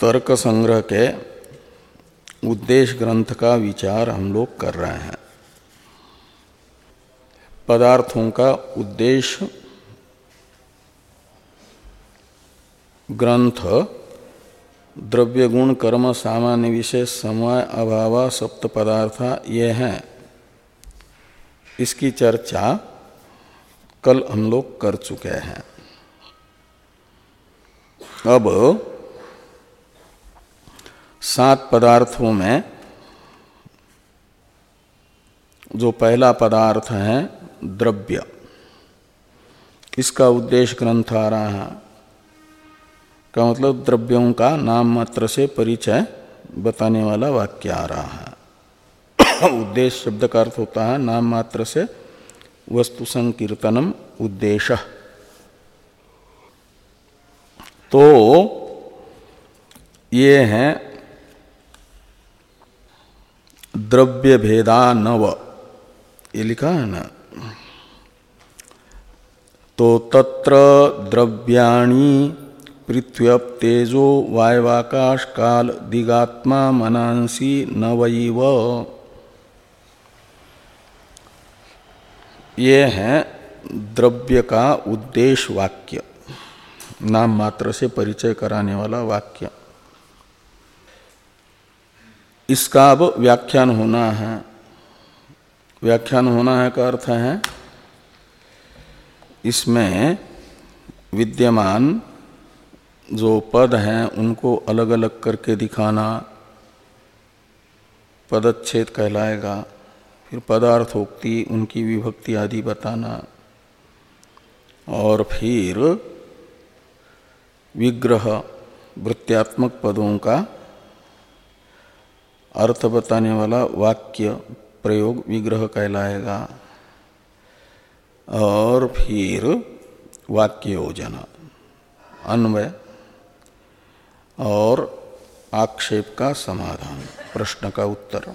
तर्क संग्रह के उद्देश्य ग्रंथ का विचार हम लोग कर रहे हैं। पदार्थों का उद्देश्य ग्रंथ द्रव्य गुण कर्म, सामान्य विशेष समय अभाव, सप्त पदार्थ, ये हैं। इसकी चर्चा कल हम लोग कर चुके हैं। अब सात पदार्थों में जो पहला पदार्थ है द्रव्य। इसका उद्देश्य ग्रंथ आ रहा है? का मतलब द्रव्यों का नाम मात्र से परिचय बताने वाला वाक्य आ रहा है। उद्देश्य शब्द का अर्थ होता है नाम मात्र से वस्तु संकीर्तनम उद्देश्य। तो ये है द्रव्य भेदा नव ये लिखा है ना? तो तत्र द्रव्याणी पृथ्व्यप तेजो वायवाकाश काल दिगात्मा मनांसी नवैव ये है द्रव्य का उद्देश्य वाक्य, नाम मात्र से परिचय कराने वाला वाक्य। इसका अब व्याख्यान होना है। व्याख्यान होना है का अर्थ है, इसमें विद्यमान जो पद हैं उनको अलग अलग करके दिखाना, पदच्छेद कहलाएगा, फिर पदार्थोक्ति, उनकी विभक्ति आदि बताना, और फिर विग्रह, वृत्त्यात्मक पदों का अर्थ बताने वाला वाक्य प्रयोग विग्रह कहलाएगा। और फिर वाक्य योजना अन्वय और आक्षेप का समाधान, प्रश्न का उत्तर।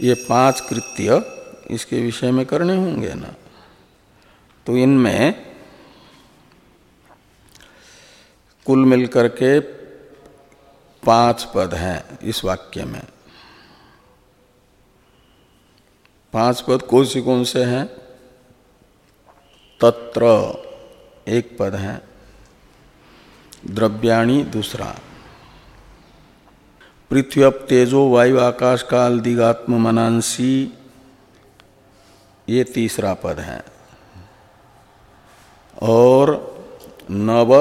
ये पाँच कृत्य इसके विषय में करने होंगे ना? तो इनमें कुल मिलकर के पाँच पद हैं इस वाक्य में। पाँच पद कौन से कौन से हैं? तत्र, एक पद है। द्रव्याणी, दूसरा। पृथ्वी अप तेजो, वायु, आकाश, काल दिगात्म मनांसी, ये तीसरा पद है। और नव,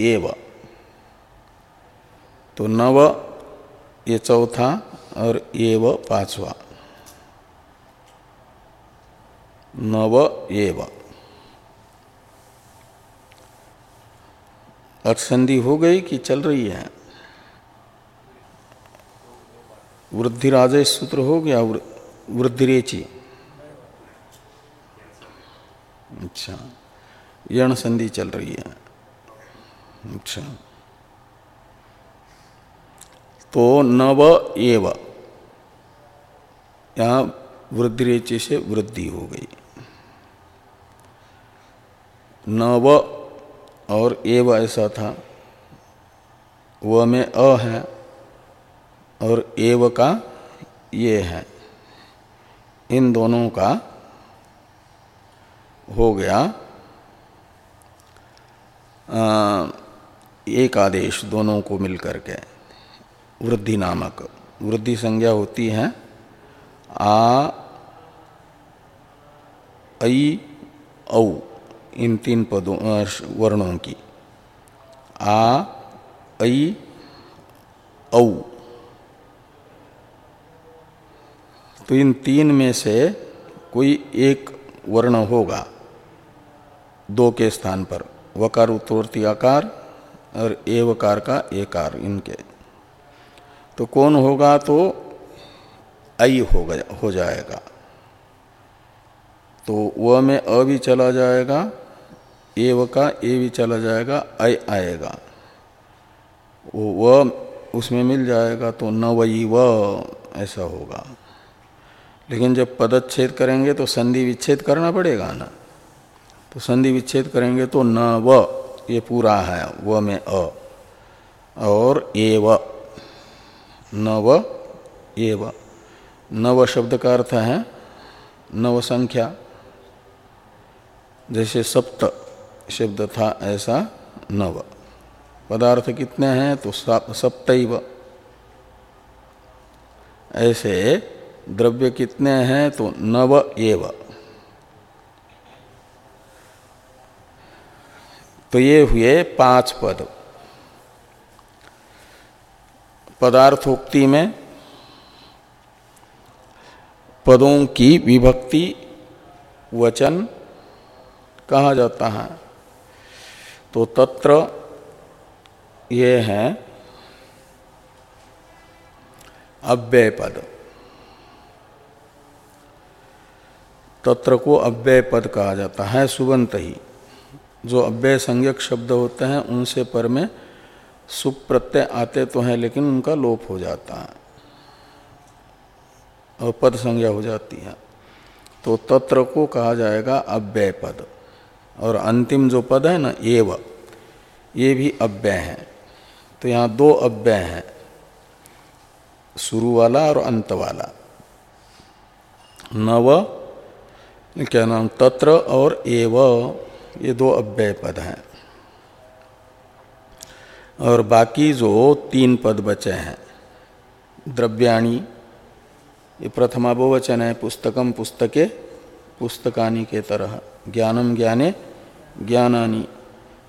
एव। तो नव, ये चौथा और एव पांचवा। नव एव अक्षंधि हो गई कि चल रही है? वृद्धि राजेश सूत्र हो गया वृद्धि रेची। अच्छा यण संधि चल रही है। अच्छा। तो नव एव। यहाँ वृद्धि से वृद्धि हो गई। नव और एव ऐसा था। व में अ है और एव का ये है। इन दोनों का हो गया आ, एक आदेश दोनों को मिलकर के। वृद्धि नामक। वृद्धि संज्ञा होती है, आ, ऐ, औ, इन तीन पदों वर्णों की। आ, ऐ, औ। तो इन तीन में से कोई एक वर्ण होगा, दो के स्थान पर। वकार उत्तवर्ती आकार और एवकार का एकार, इनके। तो कौन होगा तो आई हो गया हो जाएगा। तो वह में अ भी चला जाएगा एव का ए भी चला जाएगा अय आएगा। वो व उसमें मिल जाएगा तो न वही व, ऐसा होगा। लेकिन जब पदच्छेद करेंगे तो संधि विच्छेद करना पड़ेगा ना? तो संधि विच्छेद करेंगे तो न व, ये पूरा है, व में अ। और एव नव एव। नव शब्द का अर्थ है नव संख्या। जैसे सप्त शब्द था, ऐसा नव। पदार्थ कितने हैं? तो सप्तैव। ऐसे द्रव्य कितने हैं? तो नव एव। तो ये हुए पाँच पद। पदार्थोक्ति में पदों की विभक्ति, वचन कहा जाता है। तो तत्र ये है अव्यय पद तत्र को अव्यय पद कहा जाता है, सुबंत ही। जो अव्यय संज्ञक शब्द होते हैं, उनसे पर में सुप प्रत्यय आते तो हैं, लेकिन उनका लोप हो जाता है और पद संज्ञा हो जाती है। तो तत्र को कहा जाएगा अव्यय पद। और अंतिम जो पद है ना, एव, ये भी अव्यय है। तो यहाँ दो अव्यय हैं, शुरू वाला और अंत वाला। नव क्या नाम, तत्र और एव, ये दो अव्यय पद हैं। और बाकी जो तीन पद बचे हैं, द्रव्याणी, ये प्रथमा बहुवचन है, पुस्तकम पुस्तके, पुस्तकानी के तरह, ज्ञानम ज्ञाने, ज्ञानानी,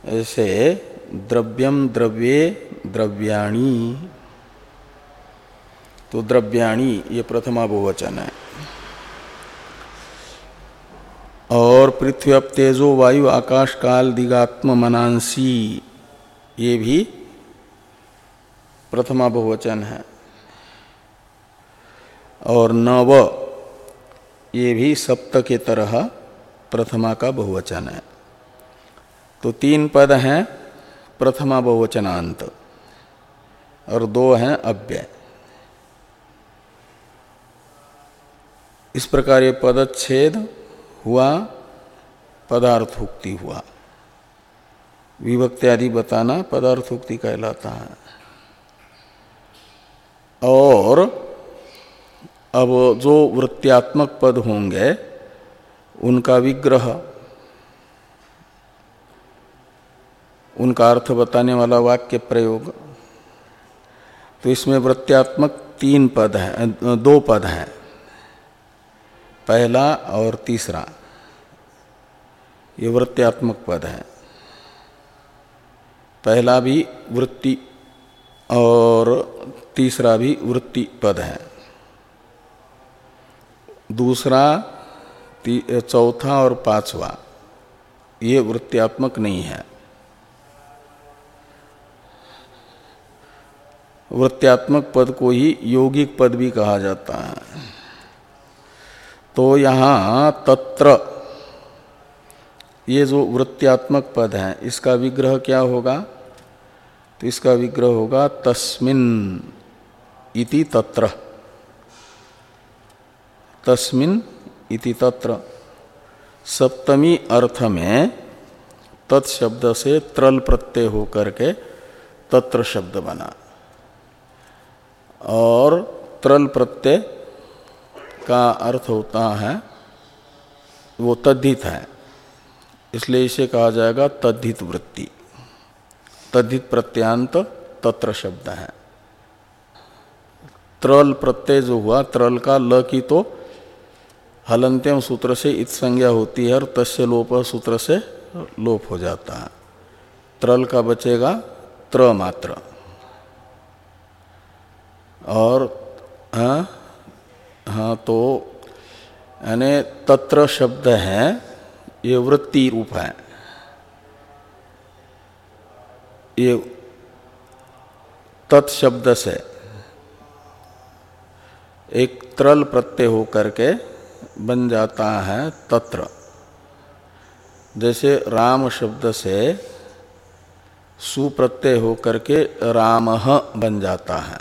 ऐसे द्रव्यम द्रव्ये द्रव्याणी। तो द्रव्याणी ये प्रथमा बहुवचन है। और पृथ्वी अब तेजो वायु आकाश काल दिगात्म मनांसी, ये भी प्रथमा बहुवचन है। और नव, ये भी सप्त के तरह प्रथमा का बहुवचन है। तो तीन पद हैं प्रथमा बहुवचनांत, और दो हैं अव्यय। इस प्रकार ये पदच्छेद हुआ, पदार्थोक्ति हुआ। विभक्ति आदि बताना पदार्थोक्ति कहलाता है। और अब जो वृत्त्यात्मक पद होंगे, उनका विग्रह, उनका अर्थ बताने वाला वाक्य प्रयोग। तो इसमें वृत्त्यात्मक तीन पद हैं दो पद हैं, पहला और तीसरा। ये वृत्त्यात्मक पद है। पहला भी वृत्ति और तीसरा भी वृत्ति पद है। दूसरा चौथा और पांचवा, ये वृत्त्यात्मक नहीं है। वृत्त्यात्मक पद को ही यौगिक पद भी कहा जाता है। तो यहाँ तत्र, ये जो वृत्त्यात्मक पद है, इसका विग्रह क्या होगा? तो इसका विग्रह होगा तस्मिन इति तत्र। तस्मिन इति तत्र। सप्तमी अर्थ में तत्शब्द से त्रल प्रत्यय होकर के तत्र शब्द बना। और त्रल प्रत्यय का अर्थ होता है, वो तद्धित है। इसलिए इसे कहा जाएगा तद्धित वृत्ति। तद्धित प्रत्यांत तत्र शब्द है। त्रल प्रत्यय जो हुआ, त्रल का ल की तो हलंत्यम सूत्र से इत संज्ञा होती है और तस्य लोप सूत्र से लोप हो जाता है। त्रल का बचेगा त्र मात्र। और हाँ हाँ तो यानी तत्र शब्द है, ये वृत्ति रूप है। ये तत्शब्द से एक त्रल प्रत्यय होकर के बन जाता है तत्र। जैसे राम शब्द से सुप्रत्यय होकर के राम बन जाता है।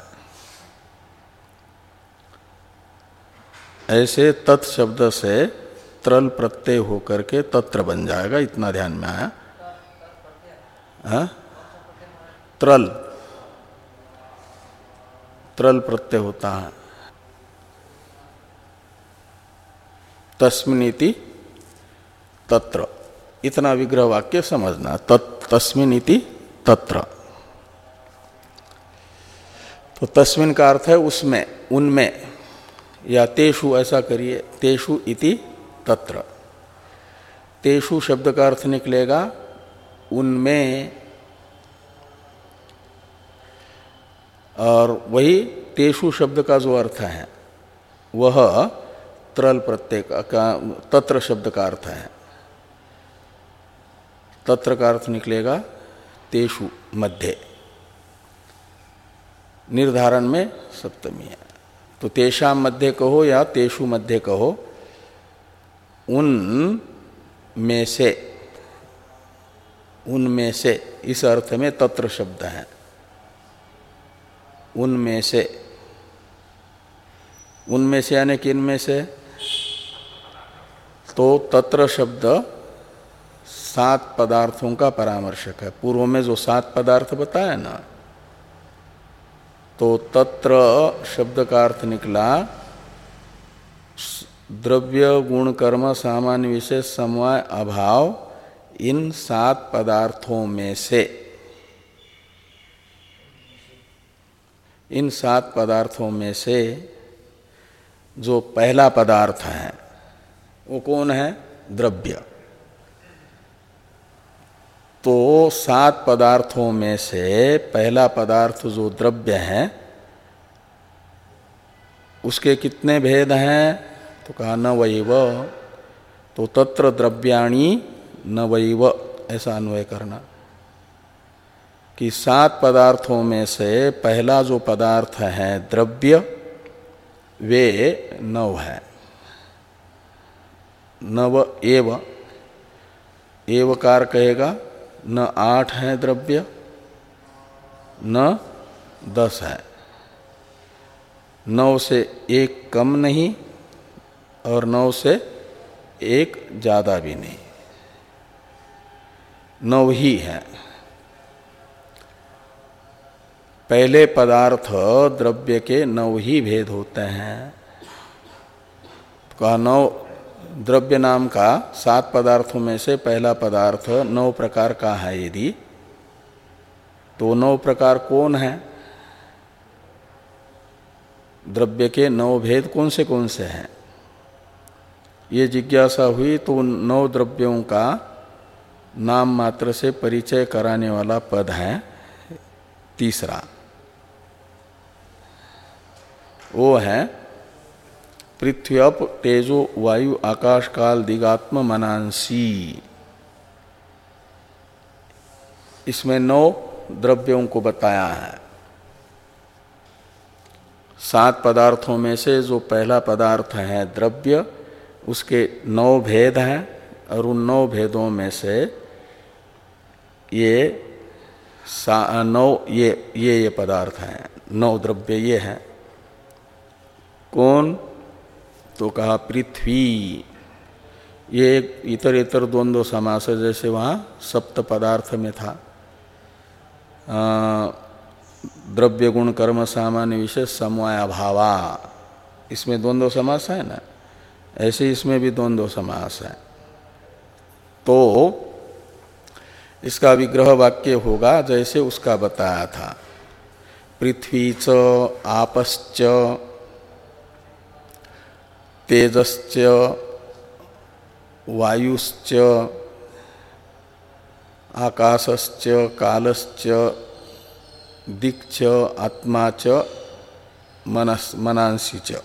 ऐसे तत्शब्द से त्रल प्रत्यय होकर के तत्र बन जाएगा। इतना ध्यान में आया? हा? त्रल त्रल प्रत्यय होता है। तस्मिनीति तत्र। इतना विग्रह वाक्य समझना। तस्मिनीति तत्र। तो तस्मिन का अर्थ है उसमें, उनमें, या तेषु ऐसा करिए, तेषु इति तत्र। तेषु शब्द का अर्थ निकलेगा, उनमें और वही तेषु शब्द का जो अर्थ है, वह त्रल प्रत्यय का तत्र शब्द का अर्थ है। तत्र का अर्थ निकलेगा तेषु मध्य। निर्धारण में सप्तमी है। तो तेषा मध्य कहो या तेषु मध्य कहो, उन में से उनमें से इस अर्थ में तत्र शब्द है। उनमें से उनमें से यानी कि इनमें से तो तत्र शब्द सात पदार्थों का परामर्शक है। पूर्व में जो सात पदार्थ बताया ना तो तत्र शब्द का अर्थ निकला, द्रव्य, गुण, कर्म, सामान्य, विशेष, समवाय, अभाव, इन सात पदार्थों में से। इन सात पदार्थों में से जो पहला पदार्थ है, वो कौन है? द्रव्य। तो सात पदार्थों में से पहला पदार्थ जो द्रव्य है, उसके कितने भेद हैं? तो कहा, न वैव। तो तत्र द्रव्याणी न वैव, ऐसा अन्वय करना। कि सात पदार्थों में से पहला जो पदार्थ है द्रव्य, वे नव है। नव एव। एवकार कहेगा, न आठ है द्रव्य, न दस है। नौ से एक कम नहीं और नौ से एक ज़्यादा भी नहीं। नौ ही है। पहले पदार्थ द्रव्य के नौ ही भेद होते हैं। कहा नौ द्रव्य नाम का सात पदार्थों में से पहला पदार्थ नौ प्रकार का है यदि। तो नौ प्रकार कौन है? द्रव्य के नौ भेद कौन से कौन से हैं? ये जिज्ञासा हुई तो नौ द्रव्यों का नाम मात्र से परिचय कराने वाला पद है तीसरा। वो है। पृथ्वी अप, तेजो, वायु, आकाश, काल, दिगात्म, मनांसी। इसमें नौ द्रव्यों को बताया है। सात पदार्थों में से जो पहला पदार्थ है द्रव्य, उसके नौ भेद हैं और उन नौ भेदों में से ये नौ, ये ये ये पदार्थ हैं। नौ द्रव्य ये हैं। कौन? तो कहा, पृथ्वी। ये इतर इतर द्वंद्व समास जैसे वहाँ सप्त पदार्थ में था। द्रव्य गुण, कर्म, सामान्य विशेष, समवाय, अभावा। इसमें द्वंद्व समास है ना? ऐसे इसमें भी द्वंद्व समास है। तो इसका विग्रह वाक्य होगा, जैसे उसका बताया था। पृथ्वी च, आपश्च तेजश्च, वायुश्च, आकाशश्च, कालश्च दिक्च आत्मा च, मनस, मनांसी च।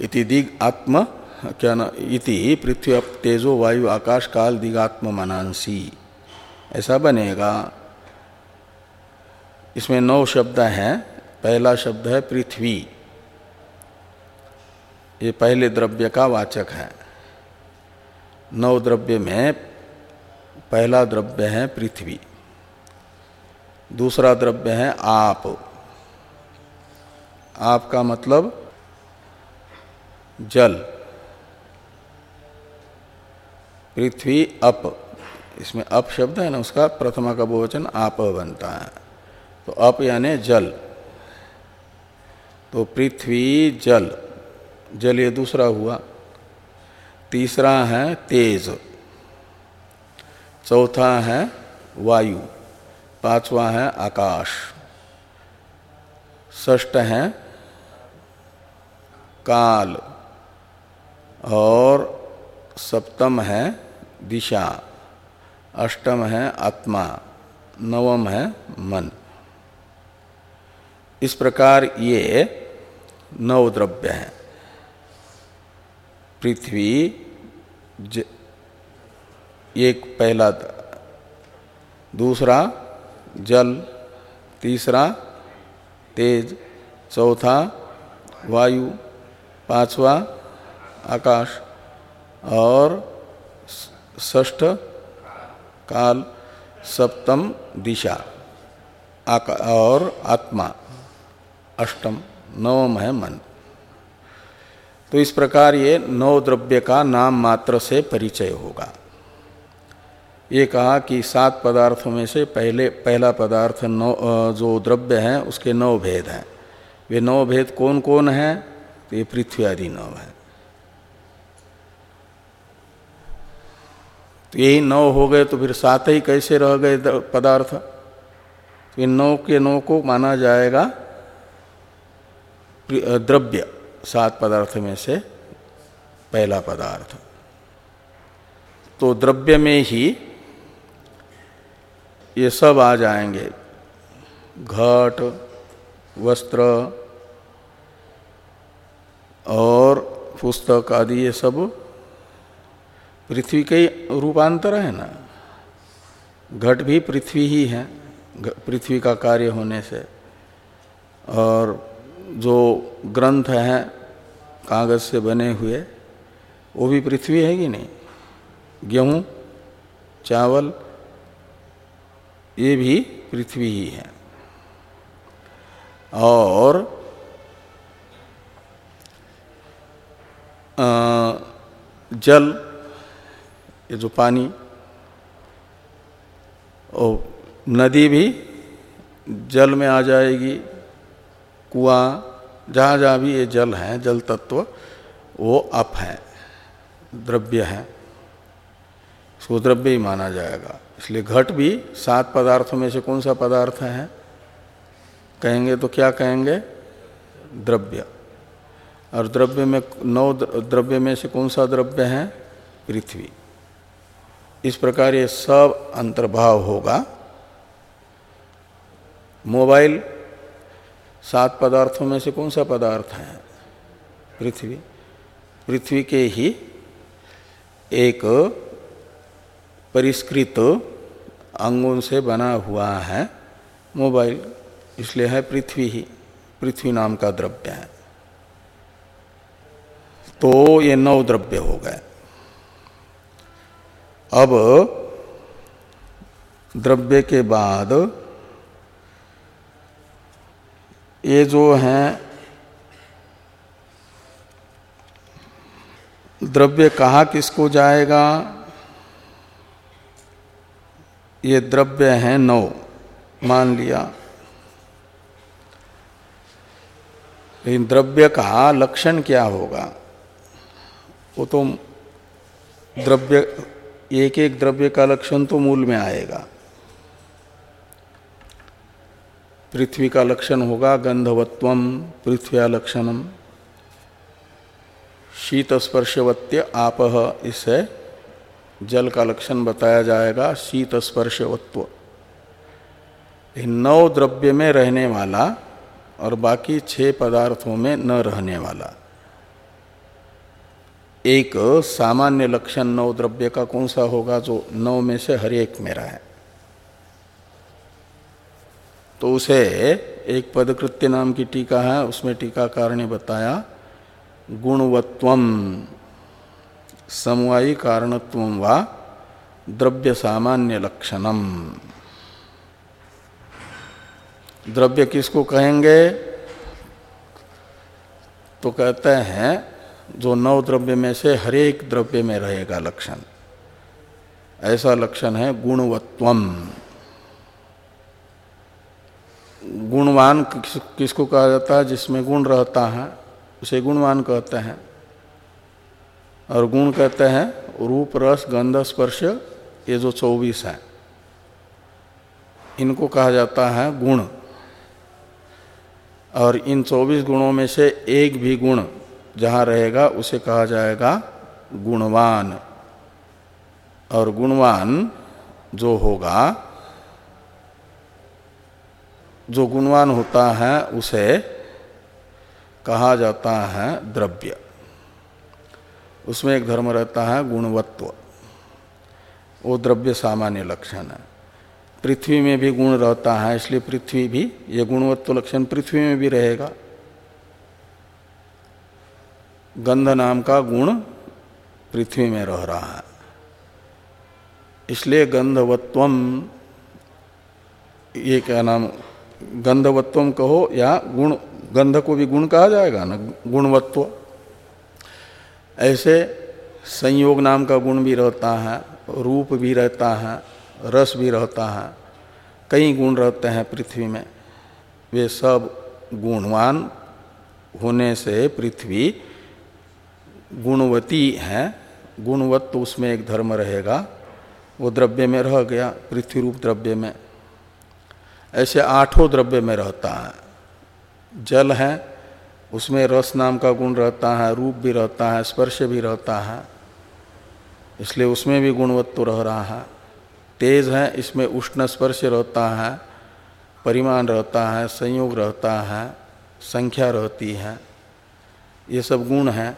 इति दिग, आत्म, क्या न, इति, पृथ्वी तेजो, वायु, आकाश, काल दिगात्म मनांसी। ऐसा बनेगा। इसमें नौ शब्द हैं। पहला शब्द है पृथ्वी। ये पहले द्रव्य का वाचक है। नौ द्रव्य में पहला द्रव्य है पृथ्वी। दूसरा द्रव्य है आप। आप का मतलब जल। पृथ्वी अप। इसमें अप शब्द है ना, उसका प्रथमा का बहुवचन आप बनता है। तो अप यानी जल। तो पृथ्वी जल। जल ये दूसरा हुआ। तीसरा है तेज। चौथा है वायु। पांचवा है आकाश। ष्ट है काल। और सप्तम है दिशा। अष्टम है आत्मा। नवम है मन। इस प्रकार ये नव द्रव्य है। पृथ्वी एक पहला दूसरा जल, तीसरा तेज, चौथा वायु, पांचवा आकाश और ष्ठ काल, सप्तम दिशा, आका, और आत्मा, अष्टम, नवम है मन। तो इस प्रकार ये नौ द्रव्य का नाम मात्र से परिचय होगा। ये कहा कि सात पदार्थों में से पहले, पहला पदार्थ नौ जो द्रव्य है, उसके नौ भेद हैं। वे नौ भेद कौन कौन है? तो ये पृथ्वी आदि नौ है। तो यही नौ हो गए तो फिर सात ही कैसे रह गए पदार्थ? तो इन नौ के नौ को माना जाएगा द्रव्य। सात पदार्थ में से पहला पदार्थ। तो द्रव्य में ही ये सब आ जाएँगे। घट, वस्त्र और पुस्तक आदि ये सब पृथ्वी के रूपांतर है ना। घट भी पृथ्वी ही है पृथ्वी का कार्य होने से। और जो ग्रंथ हैं कागज़ से बने हुए वो भी पृथ्वी है कि नहीं? गेहूँ चावल ये भी पृथ्वी ही है। और आ, जल ये जो पानी और नदी भी जल में आ जाएगी कुआ, जहाँ जहाँ भी ये जल है, जल तत्व, वो अप है, द्रव्य है। उसको द्रव्य ही माना जाएगा। इसलिए घट भी सात पदार्थों में से कौन सा पदार्थ है? कहेंगे तो क्या कहेंगे? द्रव्य। और द्रव्य में नौ द्रव्य में से कौन सा द्रव्य है? पृथ्वी। इस प्रकार ये सब अंतर्भाव होगा। मोबाइल सात पदार्थों में से कौन सा पदार्थ है? पृथ्वी। पृथ्वी के ही एक परिष्कृत अंगों से बना हुआ है मोबाइल, इसलिए है पृथ्वी ही। पृथ्वी नाम का द्रव्य है। तो ये नौ द्रव्य हो गए। अब द्रव्य के बाद ये जो है द्रव्य कहा किसको जाएगा? ये द्रव्य है नौ, मान लिया। लेकिन द्रव्य का लक्षण क्या होगा? वो तो द्रव्य, एक एक द्रव्य का लक्षण तो मूल में आएगा। पृथ्वी का लक्षण होगा गंधवत्व पृथ्व्या लक्षणम शीत स्पर्शवत्य आप इससे जल का लक्षण बताया जाएगा शीत स्पर्शवत्व नौ द्रव्य में रहने वाला और बाकी छह पदार्थों में न रहने वाला। एक सामान्य लक्षण नौ द्रव्य का कौन सा होगा जो नौ में से हर एक में रहे? तो उसे एक पदकृत्य नाम की टीका है, उसमें टीकाकार ने बताया, गुणवत्व समवायी कारणत्व व द्रव्य सामान्य लक्षणम द्रव्य किसको कहेंगे? तो कहते हैं, जो नौ द्रव्य में से हरेक द्रव्य में रहेगा लक्षण। ऐसा लक्षण है गुणवत्वम गुणवान किस, किसको कहा जाता है जिसमें गुण रहता है उसे गुणवान कहते हैं। और गुण कहते हैं रूप रस गंध स्पर्श ये जो चौबीस है। इनको कहा जाता है गुण। और इन चौबीस गुणों में से एक भी गुण जहाँ रहेगा उसे कहा जाएगा गुणवान। और गुणवान जो होगा जो गुणवान होता है, उसे कहा जाता है द्रव्य। उसमें एक धर्म रहता है गुणवत्व। वो द्रव्य सामान्य लक्षण है। पृथ्वी में भी गुण रहता है, इसलिए पृथ्वी भी, ये गुणवत्व लक्षण पृथ्वी में भी रहेगा। गंध नाम का गुण पृथ्वी में रह रहा है। इसलिए गंधवत्वम, ये क्या नाम गंधवत्वम कहो या गुण, गंध को भी गुण कहा जाएगा ना, गुणवत्व। ऐसे संयोग नाम का गुण भी रहता है, रूप भी रहता है, रस भी रहता है, कई गुण रहते हैं पृथ्वी में। वे सब गुणवान होने से पृथ्वी गुणवती है, गुणवत्व उसमें एक धर्म रहेगा। वो द्रव्य में रह गया, पृथ्वी रूप द्रव्य में। ऐसे आठों द्रव्य में रहता है। जल है, उसमें रस नाम का गुण रहता है, रूप भी रहता है, स्पर्श भी रहता है, इसलिए उसमें भी गुणवत्व रह रहा है। तेज है, इसमें उष्ण स्पर्श रहता है, परिमाण रहता है, संयोग रहता है, संख्या रहती है। ये सब गुण हैं।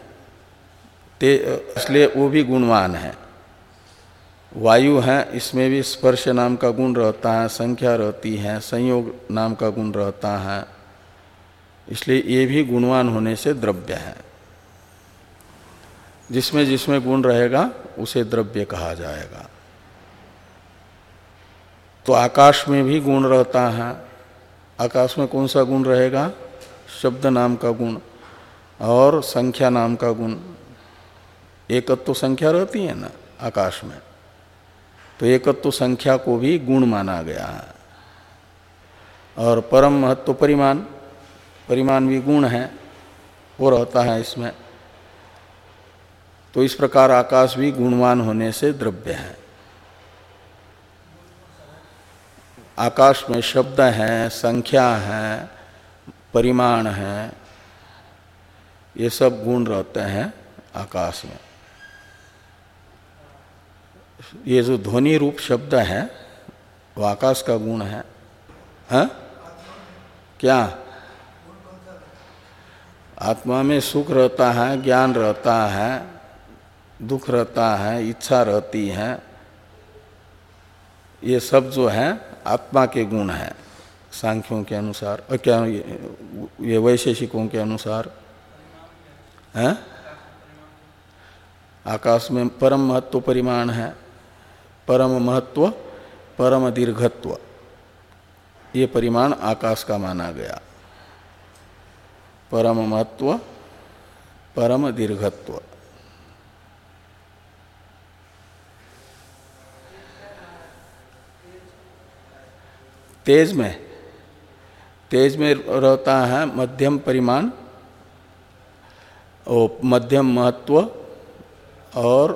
इसलिए वो भी गुणवान है। वायु है, इसमें भी स्पर्श नाम का गुण रहता है, संख्या रहती है, संयोग नाम का गुण रहता है। इसलिए ये भी गुणवान होने से द्रव्य है। जिसमें जिसमें गुण रहेगा, उसे द्रव्य कहा जाएगा। तो आकाश में भी गुण रहता है। आकाश में कौन सा गुण रहेगा? शब्द नाम का गुण और संख्या नाम का गुण। एकत्व तो संख्या रहती है ना, आकाश में। तो एकत्व तो संख्या को भी गुण माना गया है। और परम महत्व परिमाण परिमाण भी गुण है, वो रहता है इसमें। तो इस प्रकार आकाश भी गुणवान होने से द्रव्य है। आकाश में शब्द है, संख्या है, परिमाण है, ये सब गुण रहते हैं आकाश में। ये जो ध्वनि रूप शब्द है, वो आकाश का गुण है। हा? क्या? आत्मा में सुख रहता है, ज्ञान रहता है, दुख रहता है, इच्छा रहती है, ये सब जो है, आत्मा के गुण है, सांख्यों के अनुसार और क्या ये वैशेषिकों के अनुसार। है? आकाश में परम महत्व परिमाण है। परम महत्व, परम दीर्घत्व। ये परिमाण आकाश का माना गया। परम महत्व, परम दीर्घत्व। तेज में तेज में रहता है मध्यम परिमाण मध्यम महत्व और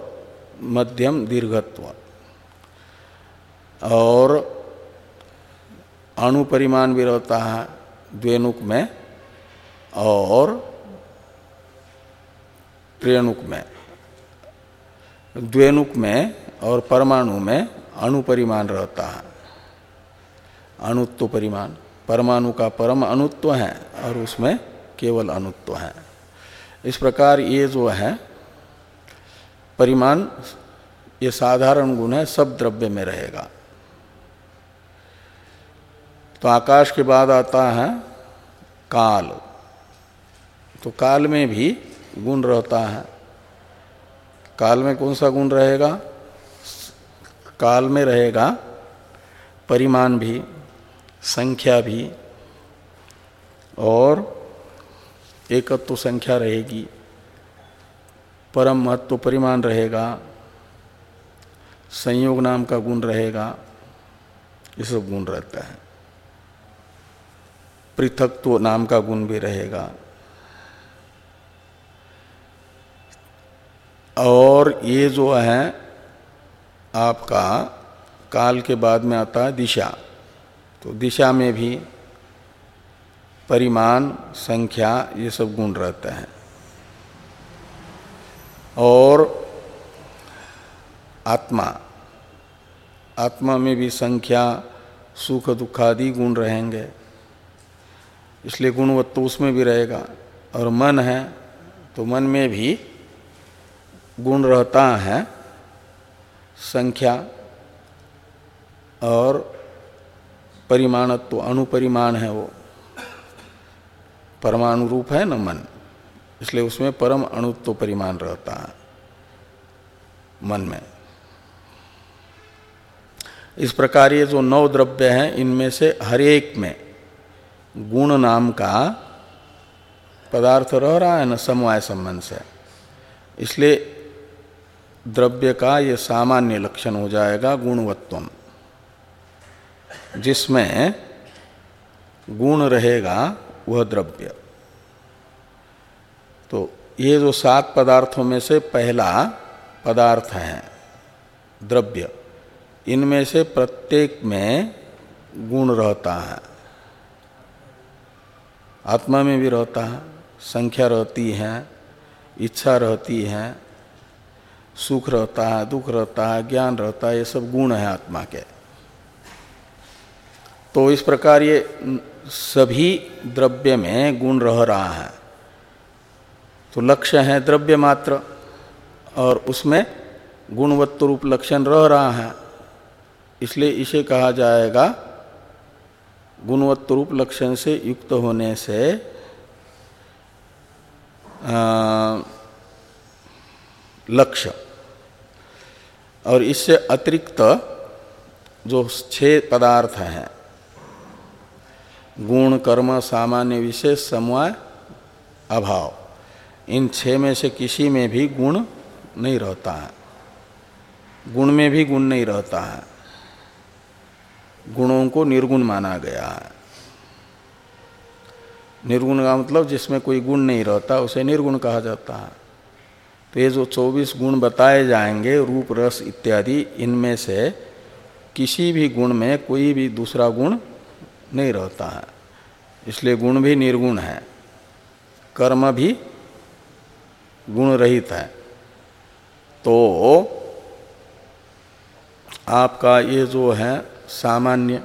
मध्यम दीर्घत्व। और अणु परिमाण भी रहता है द्वेनुक में और त्रेणुक में। द्वेनुक में और परमाणु में अणु परिमाण रहता है। अणुत्व परिमाण। परमाणु का परम अणुत्व है और उसमें केवल अणुत्व है। इस प्रकार ये जो है, परिमाण, ये साधारण गुण है, सब द्रव्य में रहेगा। तो आकाश के बाद आता है काल। तो काल में भी गुण रहता है। काल में कौन सा गुण रहेगा? काल में रहेगा परिमाण भी, संख्या भी, और एकत्व तो संख्या रहेगी। परम महत्व परिमाण रहेगा। संयोग नाम का गुण रहेगा। ये सब गुण रहता है। पृथकत्व नाम का गुण भी रहेगा। और ये जो है आपका, काल के बाद में आता है दिशा। तो दिशा में भी परिमाण, संख्या, ये सब गुण रहते हैं। और आत्मा आत्मा में भी संख्या, सुख दुखादि गुण रहेंगे। इसलिए गुणवत्त उसमें भी रहेगा। और मन है तो मन में भी गुण रहता है, संख्या और परिमाणत्व अणुपरिमाण है वो। परमाणु रूप है न मन, इसलिए उसमें परम अणुत्व परिमाण रहता है मन में। इस प्रकार ये जो नौ द्रव्य हैं, इनमें से हर एक में गुण नाम का पदार्थ रह रहा है न समवाय संबंध से। इसलिए द्रव्य का ये सामान्य लक्षण हो जाएगा गुणवत्वम। जिसमें गुण रहेगा वह द्रव्य। तो ये जो सात पदार्थों में से पहला पदार्थ है, द्रव्य, इनमें से प्रत्येक में गुण रहता है। आत्मा में भी रहता है, संख्या रहती है, इच्छा रहती है, सुख रहता है, दुख रहता है, ज्ञान रहता है, ये सब गुण है आत्मा के। तो इस प्रकार ये सभी द्रव्य में गुण रह रहा है। तो लक्ष्य है द्रव्य मात्र, और उसमें गुणवत्त रूप लक्षण रह रहा है। इसलिए इसे कहा जाएगा गुणवत्त रूप लक्षण से युक्त होने से लक्ष्य और इससे अतिरिक्त जो छह पदार्थ हैं, गुण, कर्म, सामान्य, विशेष, समवाय, अभाव, इन छह में से किसी में भी गुण नहीं रहता है। गुण में भी गुण नहीं रहता है। को निर्गुण माना गया। है निर्गुण का मतलब जिसमें कोई गुण नहीं रहता, उसे निर्गुण कहा जाता है। तो ये जो 24 गुण बताए जाएँगे, रूप, रस इत्यादि, इनमें से किसी भी गुण में कोई भी दूसरा गुण नहीं रहता है। इसलिए गुण भी निर्गुण है। कर्म भी गुण रहित है। तो आपका ये जो है सामान्य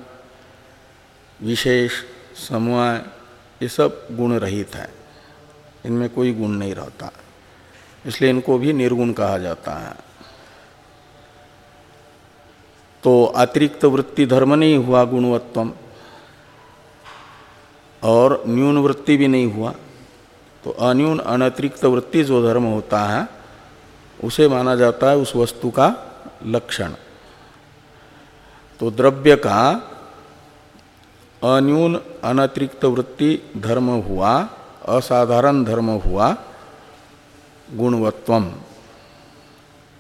विशेष समूह ये सब गुण रहित है। इनमें कोई गुण नहीं रहता। इसलिए इनको भी निर्गुण कहा जाता है। तो अतिरिक्त वृत्ति धर्म नहीं हुआ गुणवत्वम और न्यून वृत्ति भी नहीं हुआ। तो अन्यून अनतिरिक्त वृत्ति जो धर्म होता है, उसे माना जाता है उस वस्तु का लक्षण। तो द्रव्य का अन्यून अनतिरिक्त वृत्ति धर्म हुआ, असाधारण धर्म हुआ, गुणवत्वम।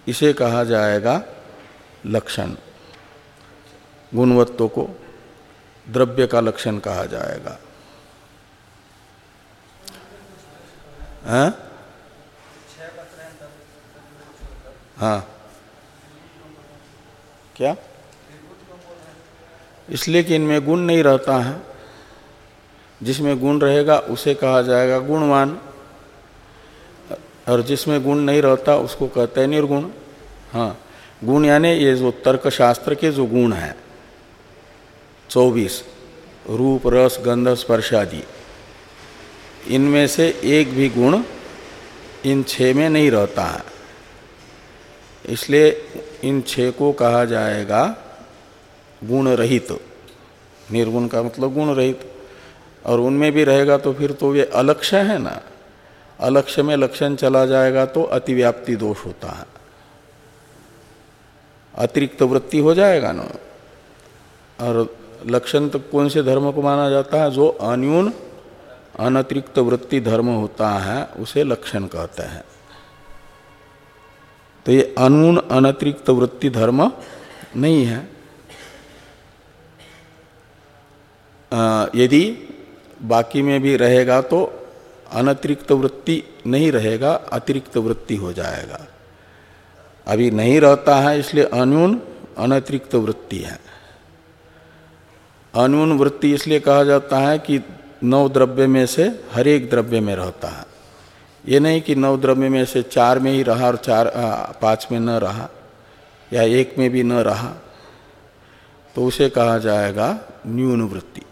इसे कहा जाएगा लक्षण। गुणवत्व को द्रव्य का लक्षण कहा जाएगा। हाँ। हाँ क्या? इसलिए कि इनमें गुण नहीं रहता है। जिसमें गुण रहेगा, उसे कहा जाएगा गुणवान। और जिसमें गुण नहीं रहता, उसको कहते हैं निर्गुण। हाँ गुण यानी ये जो तर्क शास्त्र के जो गुण हैं, चौबीस, रूप, रस, गंध, स्पर्श आदि, इनमें से एक भी गुण इन छः में नहीं रहता है। इसलिए इन छः को कहा जाएगा गुण रहित। निर्गुण का मतलब गुण रहित। और उनमें भी रहेगा तो फिर तो ये अलक्ष्य है ना। अलक्ष्य में लक्षण चला जाएगा तो अतिव्याप्ति दोष होता है। अतिरिक्त वृत्ति हो जाएगा ना। और लक्षण तो कौन से धर्म को माना जाता है? जो अन्यून, अनतिरिक्त वृत्ति धर्म होता है, उसे लक्षण कहते हैं। तो ये अनून, अनतिरिक्त वृत्ति धर्म नहीं है। यदि बाकी में भी रहेगा तो अनतिरिक्त वृत्ति नहीं रहेगा, अतिरिक्त वृत्ति हो जाएगा। अभी नहीं रहता है, इसलिए अन्यून अनतिरिक्त वृत्ति है। अन्यून वृत्ति इसलिए कहा जाता है कि नौ द्रव्य में से हर एक द्रव्य में रहता है। ये नहीं कि नौ द्रव्य में से चार में ही रहा और चार पाँच में न रहा या एक में भी न रहा। तो उसे कहा जाएगा न्यून वृत्ति।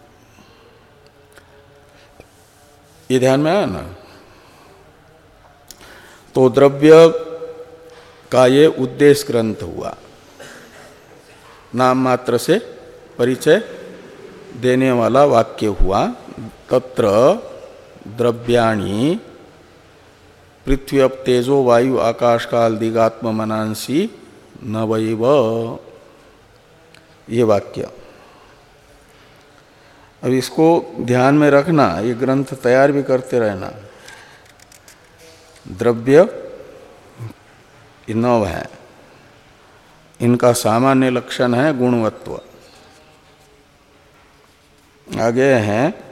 ये ध्यान में आया ना? तो द्रव्य का ये उद्देश्य ग्रंथ हुआ। नाम मात्र से परिचय देने वाला वाक्य हुआ, तत्र द्रव्याणी पृथ्वी अब तेजो वायु आकाश काल दिगात्म मनांसी न वैव ये वाक्य। अब इसको ध्यान में रखना, ये ग्रंथ तैयार भी करते रहना। द्रव्य नव है। इनका सामान्य लक्षण है गुणवत्व। आगे है,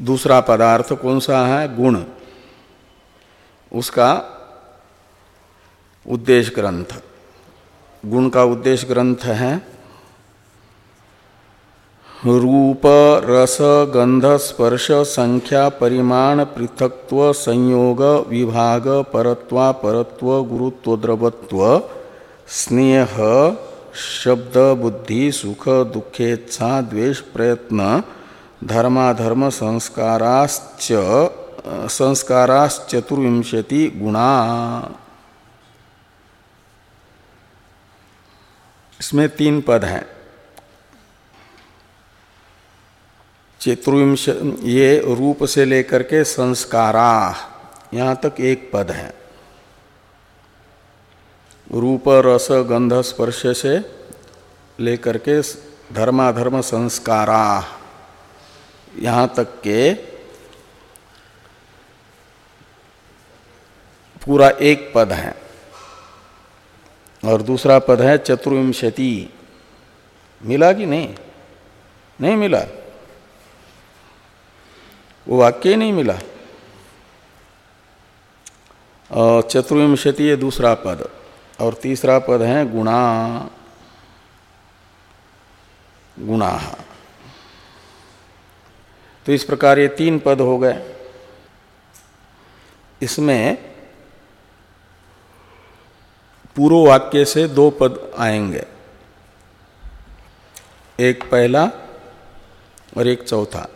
दूसरा पदार्थ कौन सा है? गुण। उसका उद्देश्य ग्रंथ। गुण का उद्देश्य ग्रंथ है रूप रस गंध स्पर्श संख्या परिमाण पृथक्त्व संयोग विभाग परत्वा परत्व गुरुत्व द्रवत्व स्नेह शब्द बुद्धि सुख दुखेच्छा द्वेष प्रयत्न धर्माधर्म संस्काराश्च संस्काराश्चतुर्विंशति गुणा इसमें तीन पद हैं। चतुर्विंश ये रूप से लेकर के संस्कारा, यहाँ तक एक पद है। रूप, रस, गंध, स्पर्श से लेकर के धर्माधर्म संस्कारा, यहाँ तक के पूरा एक पद है। और दूसरा पद है चतुर्विंशति। मिला कि नहीं? नहीं मिला? वो वाक्य ही नहीं मिला। और चतुर्विंशति ये दूसरा पद, और तीसरा पद है गुणा। गुणा। तो इस प्रकार ये तीन पद हो गए। इसमें पूर्व वाक्य से दो पद आएँगे। एक पहला और एक चौथा।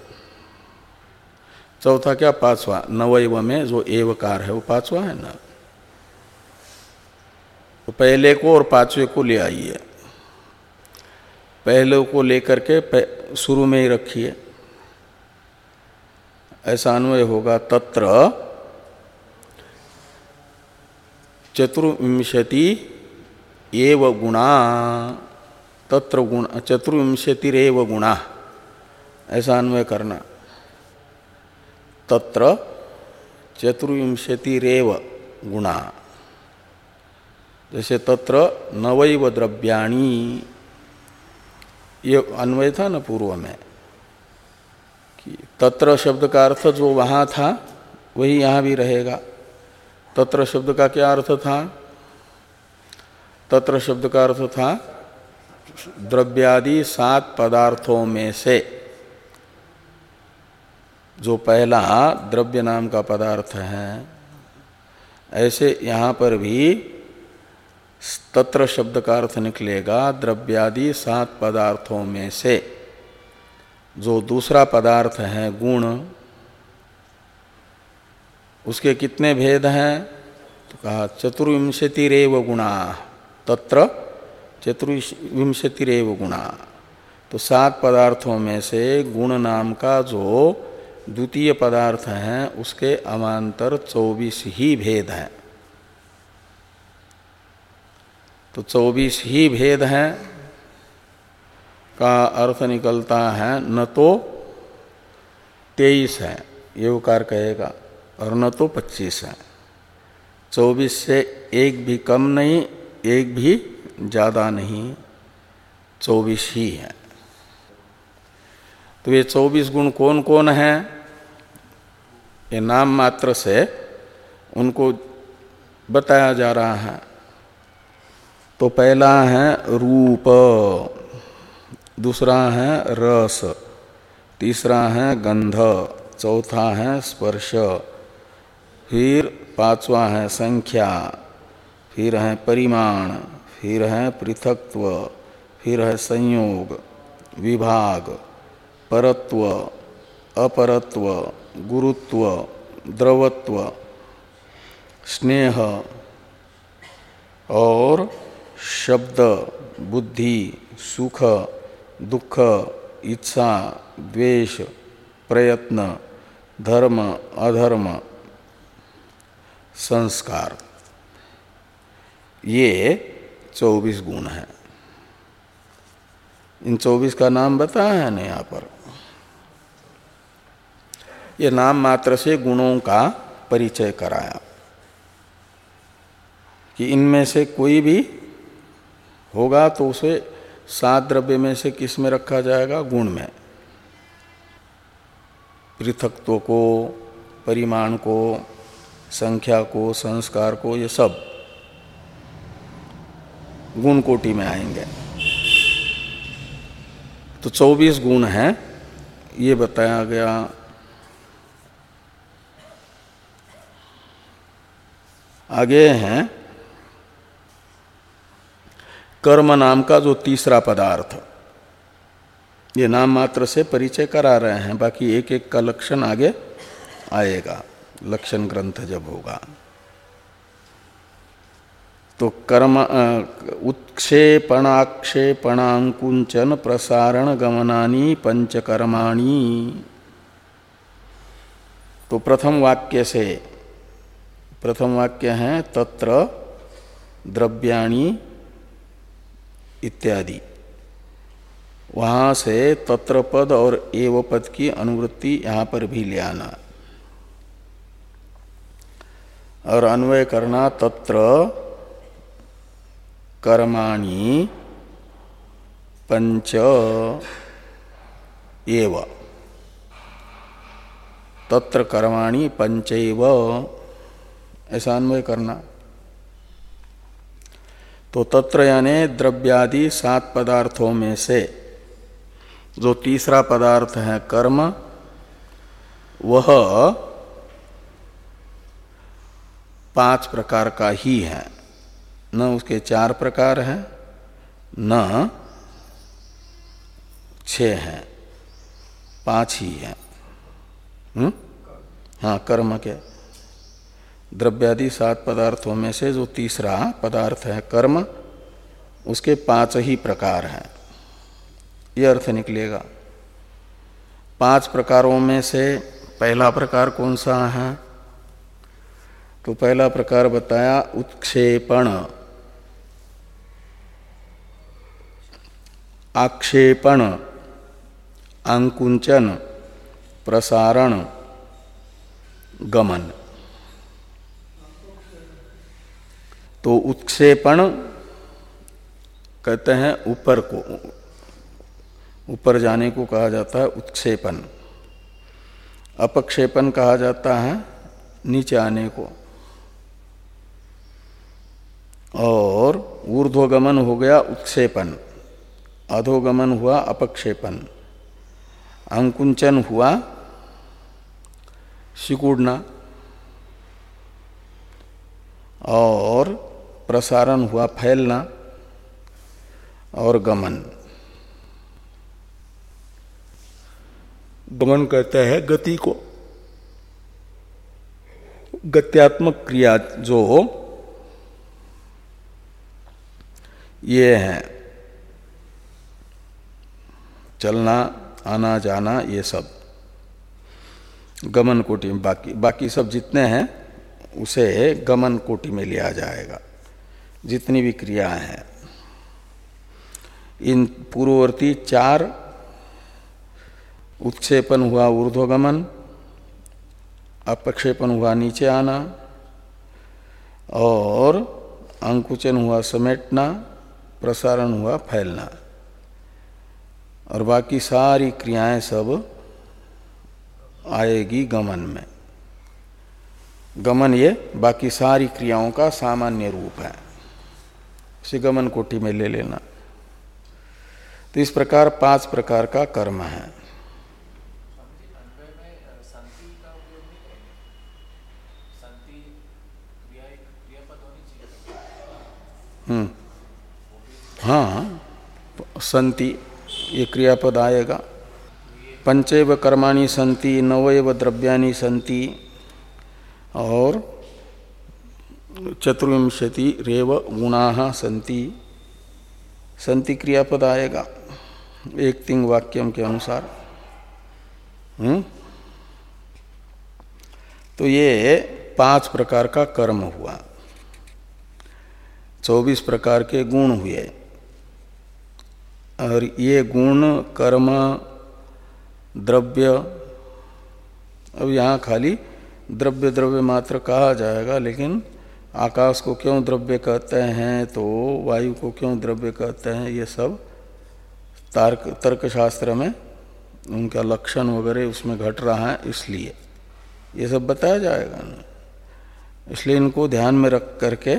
चौथा क्या? पांचवा। नवैव में जो एवकार है, वो पांचवा है ना? तो पहले को और पांचवे को ले आइए। पहले को लेकर के शुरू में ही रखिए। ऐसा अन्वय होगा, तत्र चतुर्विंशति एव गुणा, तत्र गुण चतुर्विंशतिरव गुणा। ऐसा अन्वय करना। तत्र चतुर्विंशतिरव गुणा। जैसे तत्र नवैव द्रव्याणी। ये अन्वय था न पूर्व में? कि तत्र शब्द का अर्थ जो वहाँ था, वही यहाँ भी रहेगा। तत्र शब्द का क्या अर्थ था? तत्र शब्द का अर्थ था द्रव्यादि सात पदार्थों में से। जो पहला द्रव्य नाम का पदार्थ है, ऐसे यहाँ पर भी तत्र शब्द का अर्थ निकलेगा, द्रव्यादि सात पदार्थों में से। जो दूसरा पदार्थ है, गुण, उसके कितने भेद हैं? तो कहा, चतुर्विंशतिरव गुणा, तत्र चतुर्विंशतिरव गुणा। तो सात पदार्थों में से गुण नाम का जो द्वितीय पदार्थ हैं, उसके अमांतर चौबीस ही भेद हैं। तो चौबीस ही भेद हैं, का अर्थ निकलता है, न तो तेईस है, ये उकार कहेगा, और न तो पच्चीस है। चौबीस से एक भी कम नहीं, एक भी ज़्यादा नहीं, चौबीस ही है। तो ये चौबीस गुण कौन कौन है? ये नाम मात्र से उनको बताया जा रहा है। तो पहला है रूप, दूसरा है रस, तीसरा है गंध, चौथा है स्पर्श, फिर पांचवा है संख्या, फिर है परिमाण, फिर है पृथकत्व, फिर है संयोग, विभाग, परत्व, अपरत्व गुरुत्व, द्रवत्व, स्नेह और शब्द, बुद्धि, सुख, दुख, इच्छा, द्वेष, प्रयत्न, धर्म, अधर्म, संस्कार। ये चौबीस गुण हैं। इन चौबीस का नाम बताया है ना यहाँ पर? ये नाम मात्र से गुणों का परिचय कराया। कि इनमें से कोई भी होगा तो उसे सात द्रव्य में से किसमें रखा जाएगा? गुण में। पृथकत्व को, परिमाण को, संख्या को, संस्कार को, ये सब गुण कोटि में आएँगे। तो 24 गुण हैं, ये बताया गया आगे हैं। कर्म नाम का जो तीसरा पदार्थ। ये नाम मात्र से परिचय करा रहे हैं, बाकी एक एक का लक्षण आगे आएगा। लक्षण ग्रंथ जब होगा। तो कर्म उत्क्षेपणाक्षेपणाकुंचन प्रसारण गमनानी पंचकर्माणी। तो प्रथम वाक्य से प्रथम वाक्य है, तत्र द्रव्याणी इत्यादि। वहाँ से तत्र पद और एव पद की अनुवृत्ति यहाँ पर भी ले आना। और अन्वय करना, तत्र कर्माणि पंच एव। तत्र कर्माणि पंचैव ऐसा अन्वय करना। तो तत्र यानी द्रव्यादि सात पदार्थों में से जो तीसरा पदार्थ है कर्म, वह पाँच प्रकार का ही है। न उसके चार प्रकार हैं, न छ हैं, पाँच ही हैं। हम्म? हाँ कर्म के द्रव्यादि सात पदार्थों में से जो तीसरा पदार्थ है कर्म, उसके पाँच ही प्रकार हैं। ये अर्थ निकलेगा। पाँच प्रकारों में से पहला प्रकार कौन सा है? तो पहला प्रकार बताया उत्क्षेपण। आक्षेपण, अंकुंचन, प्रसारण, गमन। तो उत्क्षेपण कहते हैं ऊपर को, ऊपर जाने को कहा जाता है उत्क्षेपण। अपक्षेपण कहा जाता है नीचे आने को। और ऊर्ध्वगमन हो गया उत्क्षेपण, अधोगमन हुआ अपक्षेपण, अंकुंचन हुआ सिकुड़ना। और प्रसारण हुआ, फैलना और गमन। गमन कहते हैं गति को। गत्यात्मक क्रिया जो हो, ये है। चलना, आना, जाना, ये सब। गमन कोटि में बाकी बाकी सब जितने हैं, उसे गमन कोटि में लिया जाएगा। जितनी भी क्रियाएँ हैं, इन पूर्ववर्ती चार उत्क्षेपण हुआ ऊर्ध्वगमन अपक्षेपण हुआ नीचे आना, और अंकुचन हुआ समेटना, प्रसारण हुआ फैलना। और बाकी सारी क्रियाएँ सब आएगी गमन में। गमन ये बाकी सारी क्रियाओं का सामान्य रूप है। इसे गमन कोटि में ले लेना। तो इस प्रकार पाँच प्रकार का कर्म है। हम्म। हाँ संति, ये क्रियापद आएगा। पंचेव कर्माणी संति, नवैव द्रव्यानि संति, और चतुर्विंशति रेव गुणा संति संति क्रियापद आएगा। एक तिंग वाक्यम के अनुसार। हम्म? तो ये पाँच प्रकार का कर्म हुआ। चौबीस प्रकार के गुण हुए। और ये गुण कर्म, द्रव्य, अब यहाँ खाली द्रव्य द्रव्य मात्र कहा जाएगा, लेकिन आकाश को क्यों द्रव्य कहते हैं तो वायु को क्यों द्रव्य कहते हैं, ये सब तर्क, तर्कशास्त्र में उनका लक्षण वगैरह उसमें घट रहा है, इसलिए। ये सब बताया जाएगा इसलिए इनको ध्यान में रख करके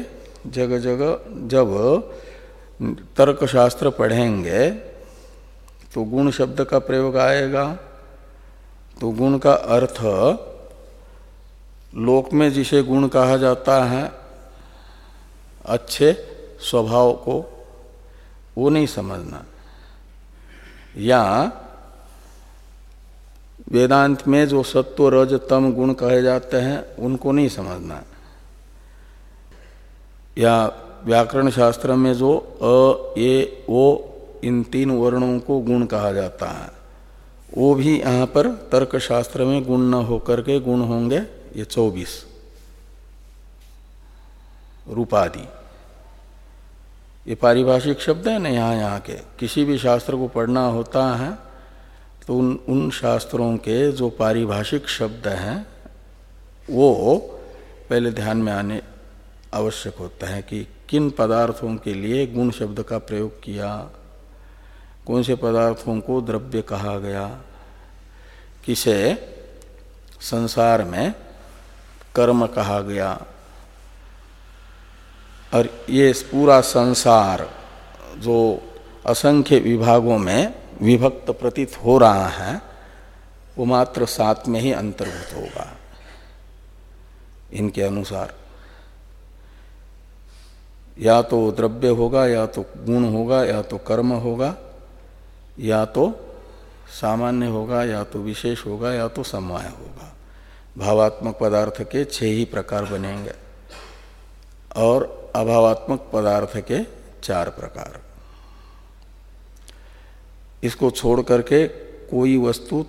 जगह जगह जब तर्कशास्त्र पढ़ेंगे तो गुण शब्द का प्रयोग आएगा। तो गुण का अर्थ लोक में जिसे गुण कहा जाता है, अच्छे स्वभाव को वो नहीं समझना। या वेदांत में जो सत्व, रज, तम गुण कहे जाते हैं, उनको नहीं समझना। या व्याकरण शास्त्र में जो अ, ए, ओ, इन तीन वर्णों को गुण कहा जाता है, वो भी यहाँ पर तर्क शास्त्र में गुण न होकर के गुण होंगे। ये चौबीस। रूपादि। ये पारिभाषिक शब्द है ना यहाँ यहाँ के। किसी भी शास्त्र को पढ़ना होता है तो उन उन शास्त्रों के जो पारिभाषिक शब्द हैं, वो पहले ध्यान में आने आवश्यक होता है कि किन पदार्थों के लिए गुण शब्द का प्रयोग किया, कौन से पदार्थों को द्रव्य कहा गया, किसे संसार में कर्म कहा गया। और ये पूरा संसार जो असंख्य विभागों में विभक्त प्रतीत हो रहा है, वो मात्र सात में ही अंतर्भूत होगा। इनके अनुसार या तो द्रव्य होगा, या तो गुण होगा, या तो कर्म होगा, या तो सामान्य होगा, या तो विशेष होगा, या तो समय होगा। भावात्मक पदार्थ के छह ही प्रकार बनेंगे और अभावात्मक पदार्थ के चार प्रकार। इसको छोड़ करके कोई वस्तु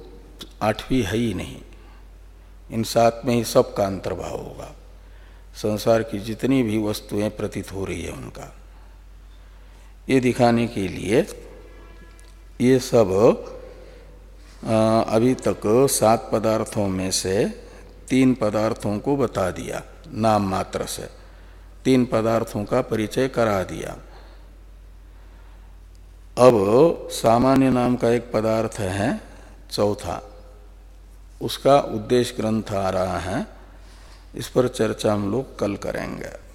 आठवीं है ही नहीं। इन सात में ही सबका अंतर्भाव होगा। संसार की जितनी भी वस्तुएँ प्रतीत हो रही है उनका। ये दिखाने के लिए ये सब अभी तक सात पदार्थों में से तीन पदार्थों को बता दिया, नाम मात्र से। तीन पदार्थों का परिचय करा दिया। अब सामान्य नाम का एक पदार्थ है चौथा। उसका उद्देश्य ग्रंथ आ रहा है, इस पर चर्चा हम लोग कल करेंगे।